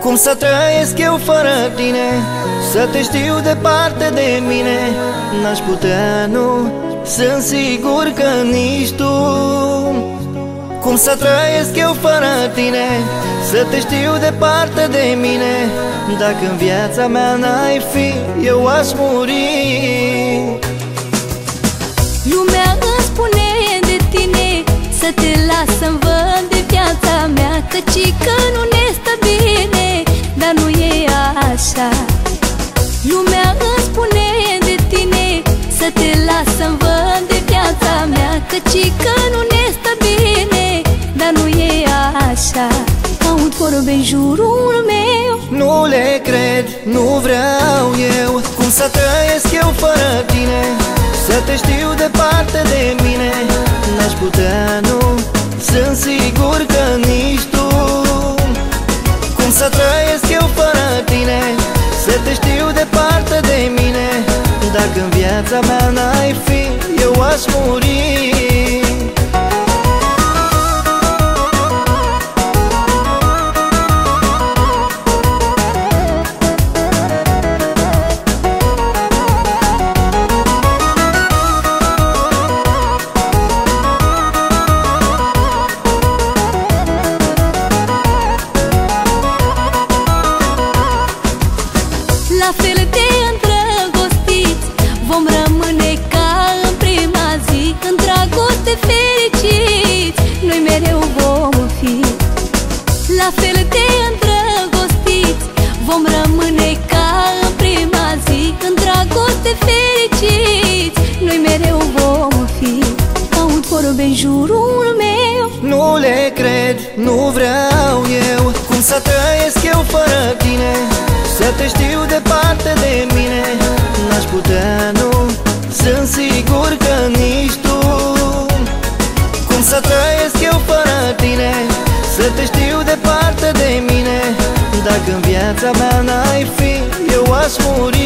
Cum să trăiesc eu fără tine? Să te știu departe de mine. N-aș putea, nu. Sunt sigur că nici tu. Cum să trăiesc eu fără tine? Să te știu departe de mine. Dacă în viața mea n-ai fi Eu aș muri. Lumea așa. Lumea îmi spune de tine Să te las să-mi văd de viața mea Căci că nu ne stă bine Dar nu e așa. Aud vorbe în jurul meu. Nu le cred, nu vreau eu. Cum să trăiesc eu fără tine? Să te știu departe de mine. N-aș putea, nu. Sunt sigur că nici tu Dacă în viața mea n-ai fi Eu aș muri. La fel de îndrăgostiți Vom rămâne ca în prima zi În dragoste fericiți. Noi mereu vom fi La fel de îndrăgostiți. Vom rămâne ca în prima zi În dragoste fericiți. Noi mereu vom fi Aud vorbe în jurul meu. Nu le cred, nu vreau eu. Cum să trăiesc eu fără tine? Să te știu Dacă în viața mea n-ai fi Eu aș muri.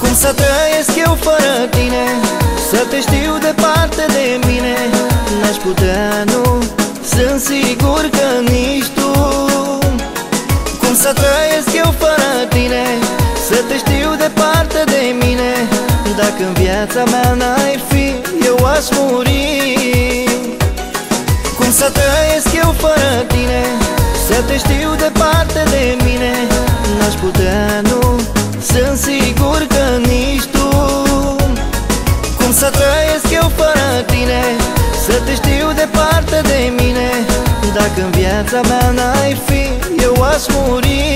Cum să trăiesc eu fără tine Să te știu departe de mine N-aș putea, nu. Sunt sigur că nici tu. Cum să trăiesc eu fără tine? Să te știu departe de mine Dacă în viața mea n-ai fi Eu aș muri. Cum să trăiesc eu fără tine? Să te știu departe de mine Dacă